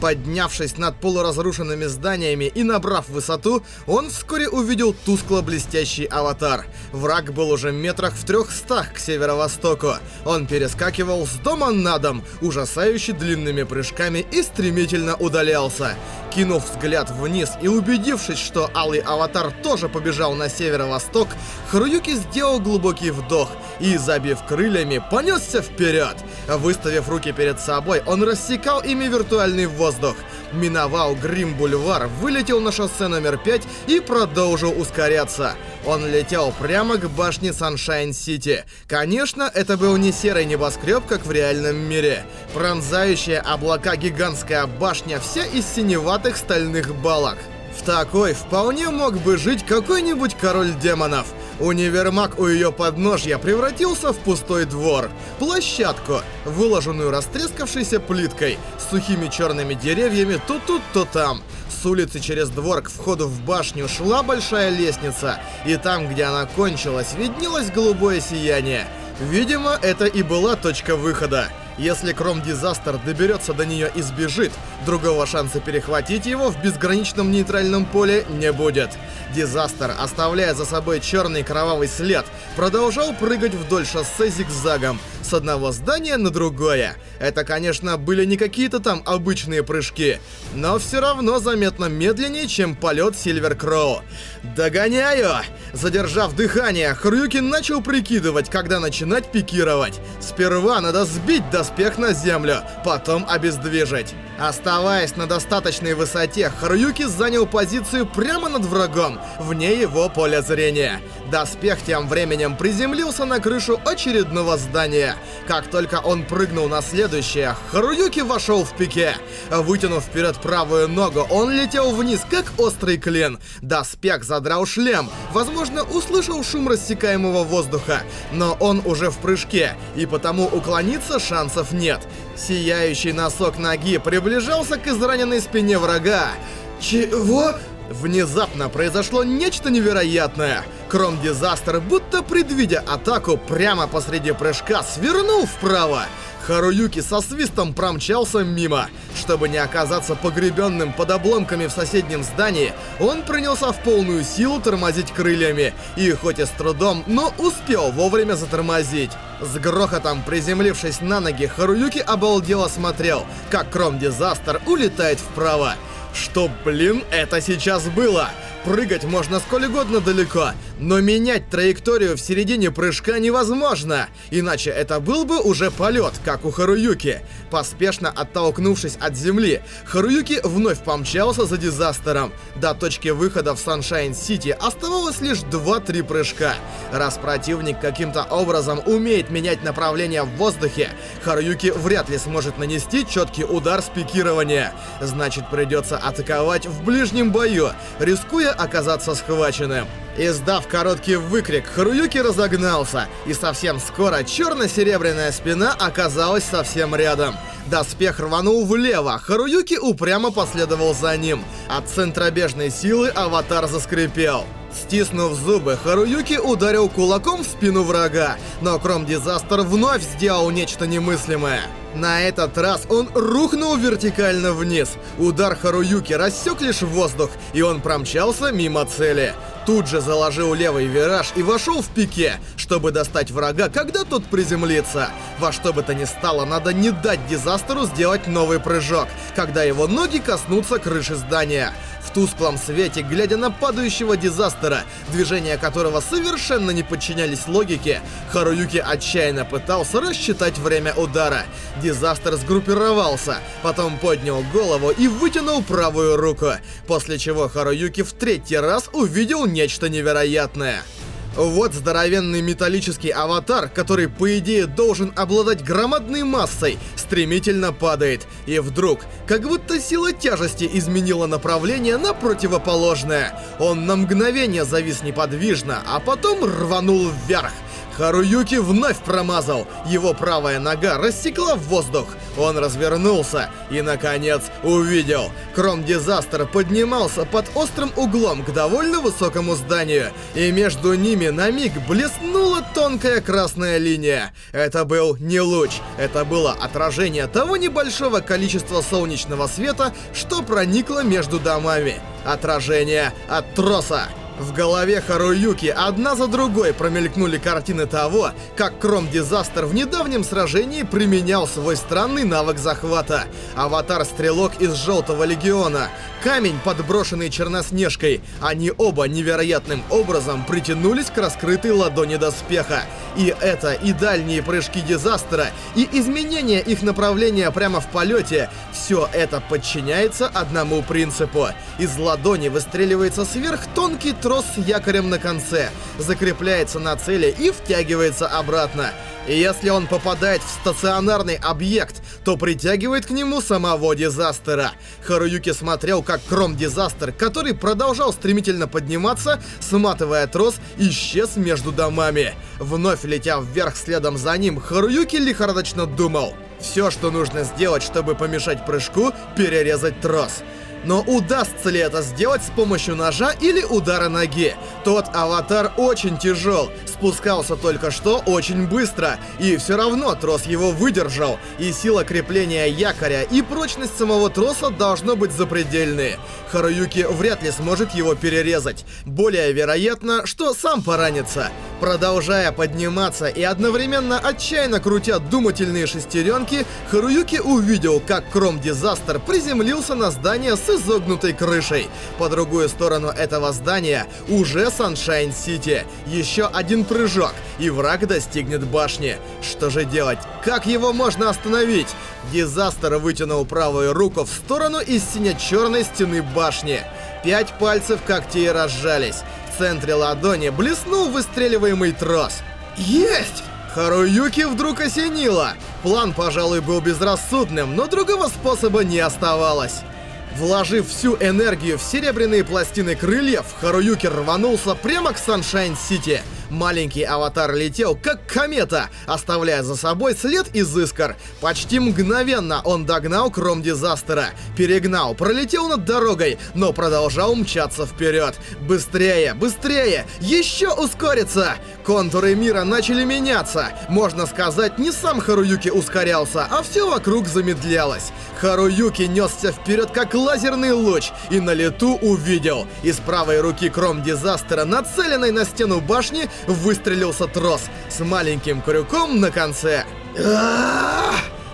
Поднявшись над полуразрушенными зданиями и набрав высоту, он вскоре увидел тускло-блестящий аватар. Враг был уже метрах в трехстах к северо-востоку. Он перескакивал с дома на дом, ужасающе длинными прыжками и стремительно удалялся. Кинув взгляд вниз и убедившись, что алый аватар тоже побежал на северо-восток, Харуюки сделал глубокий вдох и, забив крыльями, понесся вперед. Выставив руки перед собой, он рассекал ими виртуальный воздух. Миновал Грин-бульвар, вылетел на шоссе номер 5 и продолжил ускоряться. Он летел прямо к башне Саншайн-Сити. Конечно, это был не серый небоскреб, как в реальном мире. Пронзающая облака гигантская башня вся из синеватых стальных балок. В такой вполне мог бы жить какой-нибудь король демонов. Универмаг у ее подножья превратился в пустой двор. Площадку, выложенную растрескавшейся плиткой, с сухими черными деревьями то тут, то там. С улицы через двор к входу в башню шла большая лестница, и там, где она кончилась, виднелось голубое сияние. Видимо, это и была точка выхода. Если Кром Дизастер доберется до нее и сбежит, другого шанса перехватить его в безграничном нейтральном поле не будет. Дизастер, оставляя за собой черный кровавый след, продолжал прыгать вдоль шоссе зигзагом, с одного здания на другое. Это, конечно, были не какие-то там обычные прыжки, но все равно заметно медленнее, чем полет Сильвер Кроу. «Догоняю!» Задержав дыхание, Хрюки начал прикидывать, когда начинать пикировать. Сперва надо сбить доспех на землю, потом обездвижить. Оставаясь на достаточной высоте, Харуюки занял позицию прямо над врагом, вне его поля зрения. Доспех тем временем приземлился на крышу очередного здания. Как только он прыгнул на следующее, Харуюки вошел в пике. Вытянув вперед правую ногу, он летел вниз, как острый клин. Доспех задрал шлем, возможно, услышал шум рассекаемого воздуха, но он уже в прыжке, и потому уклониться шансов нет. Сияющий носок ноги приближался к израненной спине врага. Чего? Внезапно произошло нечто невероятное. Кром Дизастер, будто предвидя атаку прямо посреди прыжка, свернул вправо. Харуюки со свистом промчался мимо. Чтобы не оказаться погребенным под обломками в соседнем здании, он принялся в полную силу тормозить крыльями. И хоть и с трудом, но успел вовремя затормозить. С грохотом приземлившись на ноги, Харуюки обалдело смотрел, как Кром Дизастер улетает вправо. Что, блин, это сейчас было? Прыгать можно сколь угодно далеко, но менять траекторию в середине прыжка невозможно, иначе это был бы уже полет, как у Харуюки. Поспешно оттолкнувшись от земли, Харуюки вновь помчался за дизастером. До точки выхода в Саншайн-Сити оставалось лишь 2-3 прыжка. Раз противник каким-то образом умеет менять направление в воздухе, Харуюки вряд ли сможет нанести четкий удар с пикирования. Значит, придется атаковать в ближнем бою, рискуя оказаться схваченным. Издав короткий выкрик, Харуюки разогнался, и совсем скоро черно-серебряная спина оказалась совсем рядом. Доспех рванул влево, Харуюки упрямо последовал за ним. От центробежной силы аватар заскрипел. Стиснув зубы, Харуюки ударил кулаком в спину врага, но Кром Дизастер вновь сделал нечто немыслимое. На этот раз он рухнул вертикально вниз. Удар Харуюки рассек лишь воздух, и он промчался мимо цели. Тут же заложил левый вираж и вошел в пике, чтобы достать врага, когда тот приземлится. Во что бы то ни стало, надо не дать Дизастеру сделать новый прыжок, когда его ноги коснутся крыши здания. В тусклом свете, глядя на падающего Дизастера, движения которого совершенно не подчинялись логике, Харуюки отчаянно пытался рассчитать время удара. Дизастер сгруппировался, потом поднял голову и вытянул правую руку, после чего Харуюки в третий раз увидел нечто невероятное. Вот здоровенный металлический аватар, который, по идее, должен обладать громадной массой, стремительно падает. И вдруг, как будто сила тяжести изменила направление на противоположное. Он на мгновение завис неподвижно, а потом рванул вверх. Харуюки вновь промазал. Его правая нога рассекла в воздух. Он развернулся и, наконец, увидел. Кром-дизастер поднимался под острым углом к довольно высокому зданию. И между ними на миг блеснула тонкая красная линия. Это был не луч. Это было отражение того небольшого количества солнечного света, что проникло между домами. Отражение от троса. В голове Харуюки одна за другой промелькнули картины того, как Кром-Дизастер в недавнем сражении применял свой странный навык захвата. Аватар-стрелок из Желтого Легиона, камень, подброшенный Черноснежкой. Они оба невероятным образом притянулись к раскрытой ладони доспеха. И это, и дальние прыжки Дизастера, и изменение их направления прямо в полете, все это подчиняется одному принципу. Из ладони выстреливается сверхтонкий трос с якорем на конце, закрепляется на цели и втягивается обратно. И если он попадает в стационарный объект, то притягивает к нему самого Дизастера. Харуюки смотрел, как Кром Дизастер, который продолжал стремительно подниматься, сматывая трос, исчез между домами. Вновь летя вверх следом за ним, Харуюки лихорадочно думал. Все, что нужно сделать, чтобы помешать прыжку, перерезать трос. Но удастся ли это сделать с помощью ножа или удара ноги? Тот аватар очень тяжел, спускался только что очень быстро, и все равно трос его выдержал, и сила крепления якоря и прочность самого троса должно быть запредельные. Харуюки вряд ли сможет его перерезать. Более вероятно, что сам поранится. Продолжая подниматься и одновременно отчаянно крутя думательные шестеренки, Харуюки увидел, как Кром Дизастер приземлился на здание с изогнутой крышей. По другую сторону этого здания уже Саншайн Сити. Еще один прыжок, и враг достигнет башни. Что же делать? Как его можно остановить? Дизастер вытянул правую руку в сторону из сине-черной стены башни. Пять пальцев когтей разжались. Центре ладони блеснул выстреливаемый трос. Есть! Харуюки вдруг осенило. План, пожалуй, был безрассудным, но другого способа не оставалось. Вложив всю энергию в серебряные пластины крыльев, Харуюки рванулся прямо к Саншайн-Сити. Маленький аватар летел, как комета, оставляя за собой след из искр. Почти мгновенно он догнал Кром Дизастера, перегнал, пролетел над дорогой, но продолжал мчаться вперед. Быстрее, быстрее, еще ускориться! Контуры мира начали меняться. Можно сказать, не сам Харуюки ускорялся, а все вокруг замедлялось. Харуюки несся вперед, как лазерный луч, и на лету увидел. Из правой руки Кром Дизастера, нацеленной на стену башни, выстрелился трос с маленьким крюком на конце.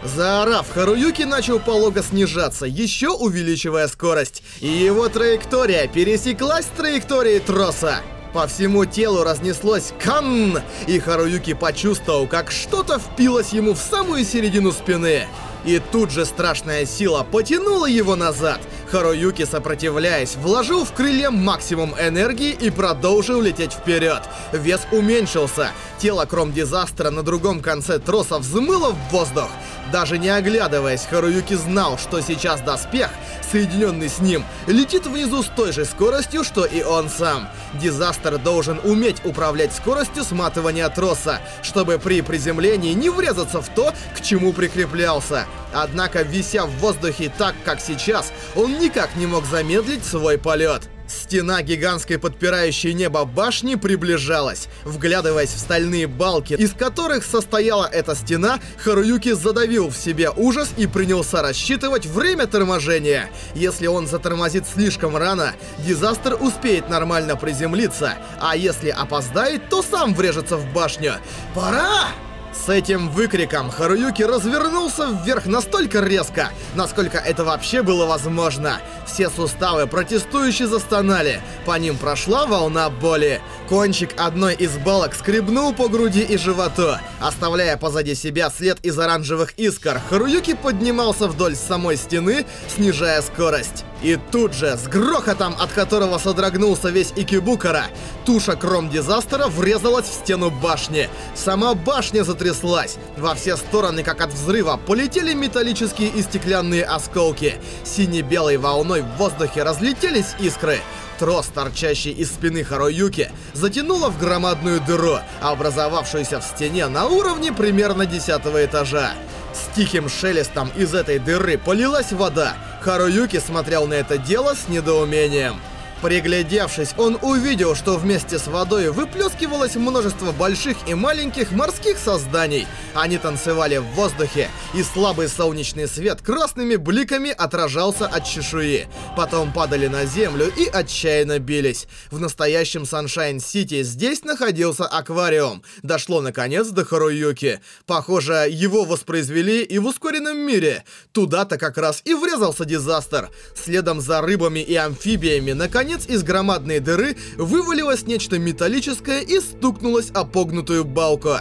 Заорав, Харуюки начал полого снижаться, еще увеличивая скорость. И его траектория пересеклась с траекторией троса. По всему телу разнеслось «Кан!» И Харуюки почувствовал, как что-то впилось ему в самую середину спины. И тут же страшная сила потянула его назад. Харуюки, сопротивляясь, вложил в крылья максимум энергии и продолжил лететь вперед. Вес уменьшился. Тело Кром-Дизастера на другом конце троса взмыло в воздух. Даже не оглядываясь, Харуюки знал, что сейчас доспех, соединенный с ним, летит внизу с той же скоростью, что и он сам. Дизастер должен уметь управлять скоростью сматывания троса, чтобы при приземлении не врезаться в то, к чему прикреплялся. Однако, вися в воздухе так, как сейчас, он никак не мог замедлить свой полет. Стена гигантской подпирающей небо башни приближалась. Вглядываясь в стальные балки, из которых состояла эта стена, Харуюки задавил в себе ужас и принялся рассчитывать время торможения. Если он затормозит слишком рано, Дизастер успеет нормально приземлиться, а если опоздает, то сам врежется в башню. «Пора!» С этим выкриком Харуюки развернулся вверх настолько резко, насколько это вообще было возможно. Все суставы протестующие застонали, по ним прошла волна боли. Кончик одной из балок скребнул по груди и животу, оставляя позади себя след из оранжевых искр. Харуюки поднимался вдоль самой стены, снижая скорость. И тут же, с грохотом, от которого содрогнулся весь Икибукара, туша Кром-Дизастера врезалась в стену башни. Сама башня затряслась. Во все стороны, как от взрыва, полетели металлические и стеклянные осколки. Сине-белой волной в воздухе разлетелись искры. трос, торчащий из спины Харуюки, затянуло в громадную дыру, образовавшуюся в стене на уровне примерно десятого этажа. С тихим шелестом из этой дыры полилась вода. Харуюки смотрел на это дело с недоумением. Приглядевшись, он увидел, что вместе с водой выплескивалось множество больших и маленьких морских созданий. Они танцевали в воздухе, и слабый солнечный свет красными бликами отражался от чешуи. Потом падали на землю и отчаянно бились. В настоящем Саншайн-Сити здесь находился аквариум. Дошло наконец до Харуюки. Похоже, его воспроизвели и в ускоренном мире. Туда-то как раз и врезался дизастер. Следом за рыбами и амфибиями наконец Наконец, из громадной дыры вывалилось нечто металлическое и стукнулось о погнутую балку.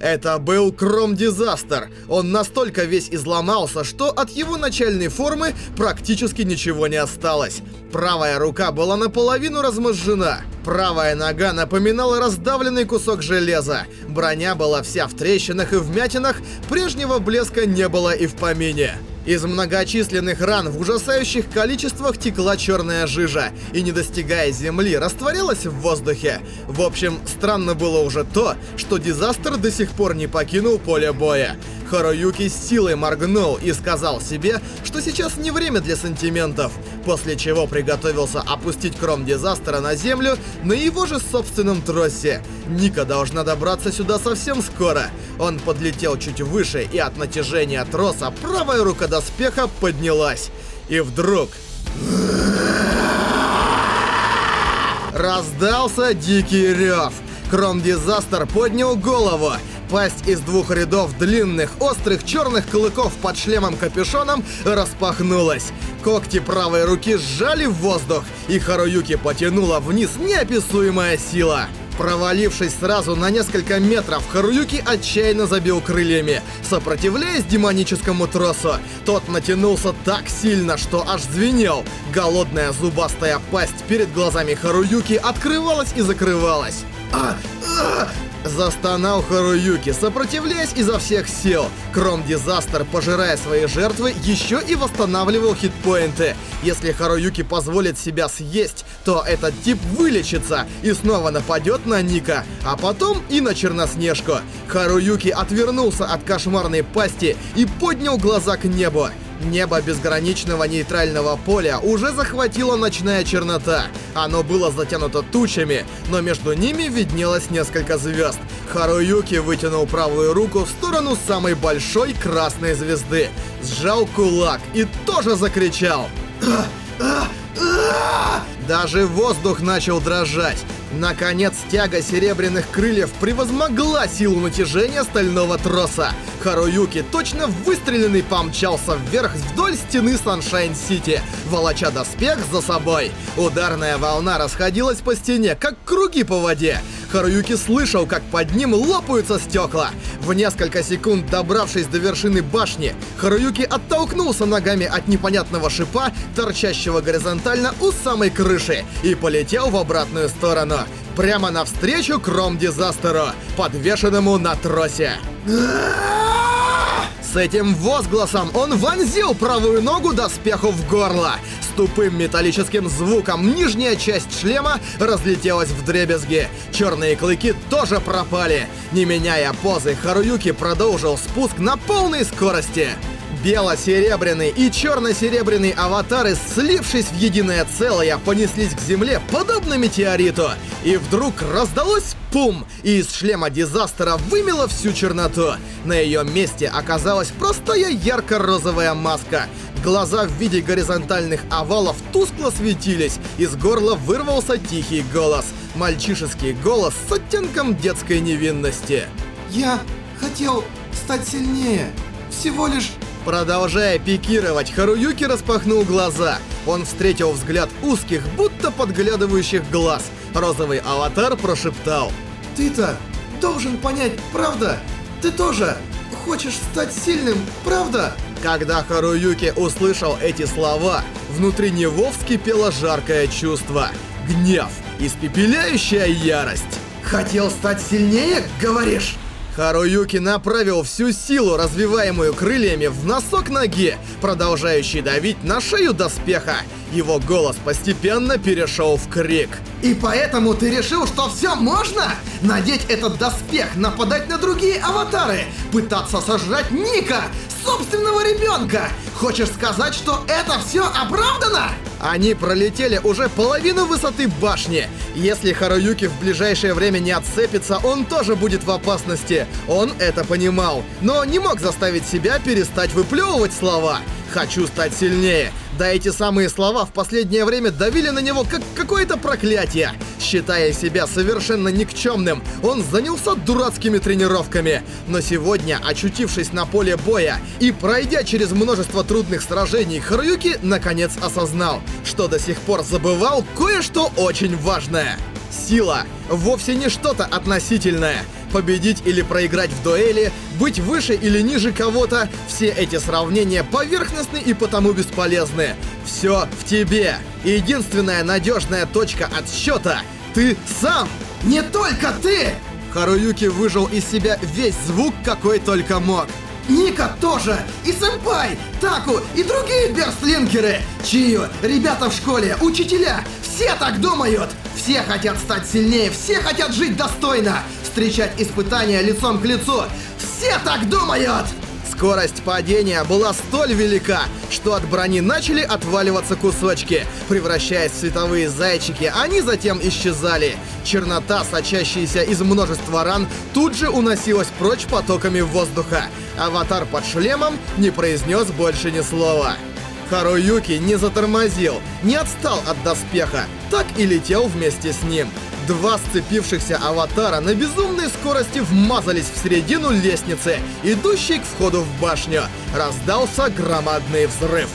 Это был Кром-дизастер. Он настолько весь изломался, что от его начальной формы практически ничего не осталось. Правая рука была наполовину размозжена. Правая нога напоминала раздавленный кусок железа. Броня была вся в трещинах и вмятинах, прежнего блеска не было и в помине. Из многочисленных ран в ужасающих количествах текла черная жижа и, не достигая земли, растворялась в воздухе. В общем, странно было уже то, что Дизастер до сих пор не покинул поле боя. Харуюки с силой моргнул и сказал себе, что сейчас не время для сантиментов, после чего приготовился опустить кром Дизастера на землю на его же собственном тросе. Ника должна добраться сюда совсем скоро. Он подлетел чуть выше, и от натяжения троса правая рука доспеха поднялась. И вдруг... Раздался дикий рев. Кром Дизастер поднял голову Пасть из двух рядов длинных, острых черных клыков под шлемом-капюшоном распахнулась. Когти правой руки сжали в воздух, и Харуюки потянула вниз неописуемая сила. Провалившись сразу на несколько метров, Харуюки отчаянно забил крыльями, сопротивляясь демоническому тросу. Тот натянулся так сильно, что аж звенел. Голодная зубастая пасть перед глазами Харуюки открывалась и закрывалась. А, а, Застонал Харуюки, сопротивляясь изо всех сил. Кром Дизастер, пожирая свои жертвы, еще и восстанавливал хитпоинты. Если Харуюки позволит себя съесть, то этот тип вылечится и снова нападет на Ника, а потом и на Черноснежку. Харуюки отвернулся от кошмарной пасти и поднял глаза к небу. Небо безграничного нейтрального поля уже захватила ночная чернота. Оно было затянуто тучами, но между ними виднелось несколько звезд. Харуюки вытянул правую руку в сторону самой большой красной звезды, сжал кулак и тоже закричал. Даже воздух начал дрожать. Наконец, тяга серебряных крыльев превозмогла силу натяжения стального троса. Харуюки, точно выстреленный, помчался вверх вдоль стены Саншайн-Сити, волоча доспех за собой. Ударная волна расходилась по стене, как круги по воде. Харуюки слышал, как под ним лопаются стекла. В несколько секунд добравшись до вершины башни, Харуюки оттолкнулся ногами от непонятного шипа, торчащего горизонтально у самой крыши, и полетел в обратную сторону. Прямо навстречу Кром-дизастеру, подвешенному на тросе. С этим возгласом он вонзил правую ногу доспеху в горло. С тупым металлическим звуком нижняя часть шлема разлетелась в дребезги. Черные клыки тоже пропали. Не меняя позы, Харуюки продолжил спуск на полной скорости. Бело-серебряный и черно-серебряный аватары, слившись в единое целое, понеслись к земле, подобно метеориту. И вдруг раздалось пум, и из шлема Дизастера вымело всю черноту. На ее месте оказалась простая ярко-розовая маска. Глаза в виде горизонтальных овалов тускло светились, из горла вырвался тихий голос. Мальчишеский голос с оттенком детской невинности. «Я хотел стать сильнее. Всего лишь Продолжая пикировать, Харуюки распахнул глаза. Он встретил взгляд узких, будто подглядывающих глаз. Розовый аватар прошептал. «Ты-то должен понять, правда? Ты тоже хочешь стать сильным, правда?» Когда Харуюки услышал эти слова, внутри него вскипело жаркое чувство. Гнев, испепеляющая ярость. «Хотел стать сильнее, говоришь?» Харуюки направил всю силу, развиваемую крыльями, в носок ноги, продолжающий давить на шею доспеха. Его голос постепенно перешел в крик. И поэтому ты решил, что все можно? Надеть этот доспех, нападать на другие аватары, пытаться сожрать Ника, собственного ребенка. Хочешь сказать, что это все оправдано? Они пролетели уже половину высоты башни. Если Харуюки в ближайшее время не отцепится, он тоже будет в опасности. Он это понимал, но не мог заставить себя перестать выплевывать слова. «Хочу стать сильнее». Да эти самые слова в последнее время давили на него как какое-то проклятие. Считая себя совершенно никчемным, он занялся дурацкими тренировками. Но сегодня, очутившись на поле боя и пройдя через множество трудных сражений, Харуюки наконец осознал, что до сих пор забывал кое-что очень важное. Сила вовсе не что-то относительное. Победить или проиграть в дуэли, быть выше или ниже кого-то, все эти сравнения поверхностны и потому бесполезны. Все в тебе. Единственная надежная точка отсчета — ты сам. Не только ты! Харуюки выжил из себя весь звук, какой только мог. Ника тоже! И сэмпай! Таку! И другие берстлинкеры! Чию! Ребята в школе! Учителя! Все так думают! Все хотят стать сильнее! Все хотят жить достойно! Встречать испытания лицом к лицу! Все так думают! Скорость падения была столь велика, что от брони начали отваливаться кусочки. Превращаясь в световые зайчики, они затем исчезали. Чернота, сочащаяся из множества ран, тут же уносилась прочь потоками воздуха. Аватар под шлемом не произнес больше ни слова. Харуюки не затормозил, не отстал от доспеха, так и летел вместе с ним. Два сцепившихся аватара на безумной скорости вмазались в середину лестницы, идущей к входу в башню. Раздался громадный взрыв.